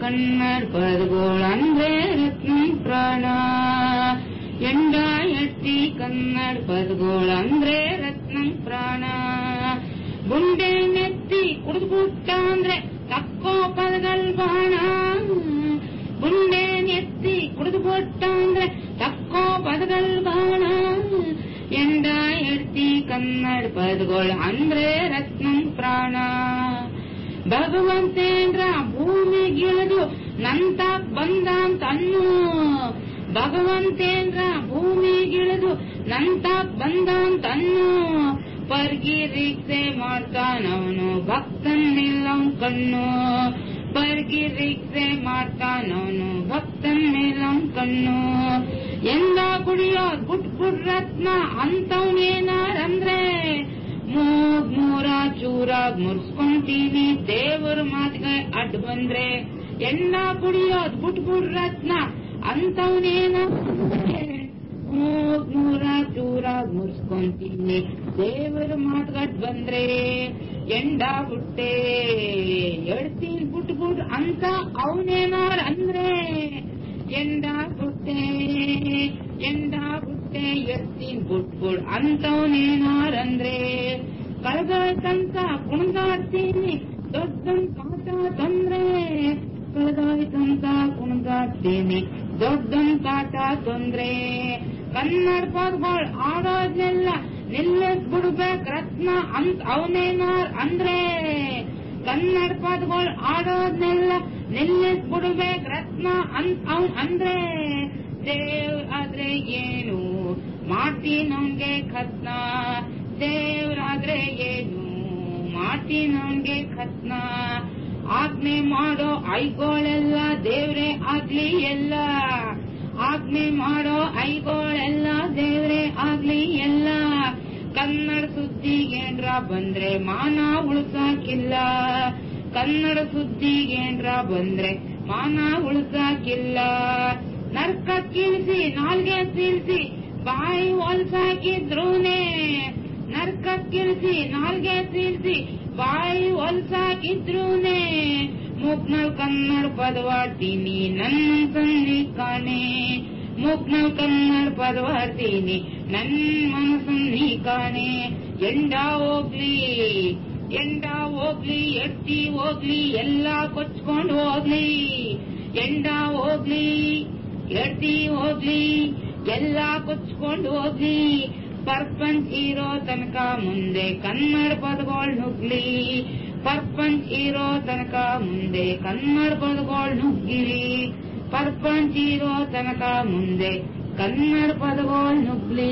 ಕನ್ನಡ ಪದಗಳಂದ್ರೆ ರತ್ನ ಪ್ರಾಣ ಎಂಡ ಎತ್ತಿ ಕನ್ನಡ ಪದಗಳಂದ್ರೆ ರತ್ನ ಪ್ರಾಣ ಗುಂಡೆ ನೆತ್ತಿ ಕುಡಿದ್ಬಿಟ್ಟ ಅಂದ್ರೆ ತಕ್ಕೋ ಪದಗಳ ಬಾಣ ಗುಂಡೆ ನೆತ್ತಿ ಕುಡಿದ್ಬಿಟ್ಟ ಅಂದ್ರೆ ತಕ್ಕೋ ಪದಗಳ ಬಾಣ ಎಂಡ ಎಡ್ತಿ ಕನ್ನಡ ಪದಗಳು ಅಂದ್ರೆ ರತ್ನ ಪ್ರಾಣ ಭಗವಂತೇಂದ್ರ ಭೂಮಿಗಿಳಿದು ನಂತ ಬಂದ ತನ್ನು ಭಗವಂತೇಂದ್ರ ಭೂಮಿಗಿಳಿದು ನಂತ ಬಂದ ಪರ್ಗಿ ರೀಕ್ಷೆ ಮಾಡ್ತಾನವನು ಭಕ್ತನಿಲ್ಲ ಕಣ್ಣು. ಪರ್ಗಿರಿಕ್ಸೆ ಮಾಡ್ತಾನವನು ಭಕ್ತನ್ ಮೇಲವ್ ಕಣ್ಣು. ಎಂದ ಕುಡಿಯೋ ಗುಟ್ ಗುಡ್ ರತ್ನ ಅಂತವನೇನಾರಂದ್ರೆ? ಮೂಗ್ ಮೂರ ಚೂರಾಗ್ ಮುರ್ಸ್ಕೊಂತೀನಿ ದೇವರ ಮಾತಿಗೆ ಅಡ್ ಬಂದ್ರೆ ಎಣ್ಣ ಕುಡಿಯೋದ್ ಬಿಟ್ಬಿಡ್ ಬುಟ್ ರತ್ನ. ಅಂತವನೇನ? ನೂರ ಚೂರಾಗ್ ಮುರ್ಸ್ಕೊಂತೀನಿ, ದೇವರ ಮಾತುಗಟ್ ಬಂದ್ರೆ ಎಂಡ ಬುಟ್ಟೆ ಎಡ್ತೀನಿ ಬುಟ್ ಬುಟ್ ಅಂತ ಅವನೇನಾರ್ ಅಂದ್ರೆ ಎಂಡ ಬುಟ್ಟೆ ಎಂಡ ಬುಟ್ಟೆ ಎಡ್ತೀನಿ ಬುಟ್ ಬುಟ್ ಅಂತವನೇನಾರಂದ್ರೆ ಕಳೆದೋಯ್ತಂತ ಕುಣಿದಾಡ್ತೀನಿ ದೊಡ್ಡನ್ ಕಾಟ ತೊಂದ್ರೆ ಕಳೆದಾಯ್ತಂತ ಕುಣಿದಾಡ್ತೀನಿ ದೊಡ್ಡನ್ ಕಾಟ ತೊಂದ್ರೆ ಕನ್ನಡ ಪದಗಳು ಆಡೋದ್ನೆಲ್ಲ ನಿಲ್ಲಿಸ್ಬಿಡ್ಬೇಕ್ ರತ್ನ ಅಂತ ಅವನೇನಾರ್ ಅಂದ್ರೆ. ಕನ್ನಡ ಪದಗಳು ಆಡೋದ್ನೆಲ್ಲ ನಿಲ್ಲಿಸ್ಬಿಡ್ಬೇಕ್ ರತ್ನ ಅಂತ ಅವನ್ ಅಂದ್ರೆ. ದೇವ್ ಆದ್ರೆ ಏನು, ಮಾಡ್ತೀನಿ ನಮ್ಗೆ ಖತ್ನ. ದೇವ್ರಾದ್ರೆ ಏನು ಮಾಡ್ತೀನವ್ನ್ಗೆ ಖತ್ನ ಆಜ್ಞೆ ಮಾಡೋ ಐಗೋಳೆಲ್ಲ ದೇವ್ರೆ ಆಗ್ಲಿ ಎಲ್ಲ. ಆಜ್ಞೆ ಮಾಡೋ ಐಗೋಳೆಲ್ಲ ದೇವ್ರೆ ಆಗ್ಲಿ ಎಲ್ಲ. ಕನ್ನಡ ಸುದ್ದಿಗೇನ್ರ ಬಂದ್ರೆ ಮಾನ ಉಳ್ಸಾಕಿಲ್ಲ. ಕನ್ನಡ ಸುದ್ದಿಗೇನ್ರ ಬಂದ್ರೆ ಮಾನ ಉಳ್ಸಾಕಿಲ್ಲ. ನರ್ಕ ಕೀಳ್ಸಿ, ನಾಲ್ಗೆ ಸೀಳ್ಸಿ, ಬಾಯಿ ಹೊಲ್ಸಾಕಿದ್ರೂನೇ ನರ್ಕ ಕೀಳ್ಸಿ ನಾಲ್ಗೆ ತೀರಿಸಿ, ಬಾಯಿ ಹೊಲ್ಸಾಕಿದ್ರೂನೆ, ಮೂಕ್ನಲ್ ಕನ್ನಡ ಪದವಾಡ್ತೀನಿ ನನ್ನ ಸನ್ನಿ ಕಾಣೆ. ಮೂಕ್ನಲ್ ಕನ್ನಡ ಪದವಾಡ್ತೀನಿ ನನ್ ಮನಸ್ಸನ್ನಿ ಕಾಣೆ. ಎಂಡ ಹೋಗ್ಲಿ ಎಂಡ ಹೋಗ್ಲಿ, ಎತ್ತಿ ಹೋಗ್ಲಿ, ಎಲ್ಲ ಕೊಚ್ಕೊಂಡು ಹೋಗ್ಲಿ. ಎಂಡ ಹೋಗ್ಲಿ, ಎತ್ತಿ ಹೋಗ್ಲಿ, ಎಲ್ಲ ಕೊಚ್ಕೊಂಡು ಹೋಗ್ಲಿ. ಪರ್ಪಂಚ್ ಇರೋ ತನಕ ಮುಂದೆ ಕನ್ನಡ ಪದಗಳು ನುಗ್ಲಿ ಪರ್ಪಂಚ್ ಇರೋ ತನಕ ಮುಂದೆ ಕನ್ನಡ ಪದಗಳು ನುಗ್ಗಿಲಿ ಪರ್ಪಂಚ್ ಇರೋ ತನಕ ಮುಂದೆ ಕನ್ನಡ ಪದಗಳು ನುಗ್ಲಿ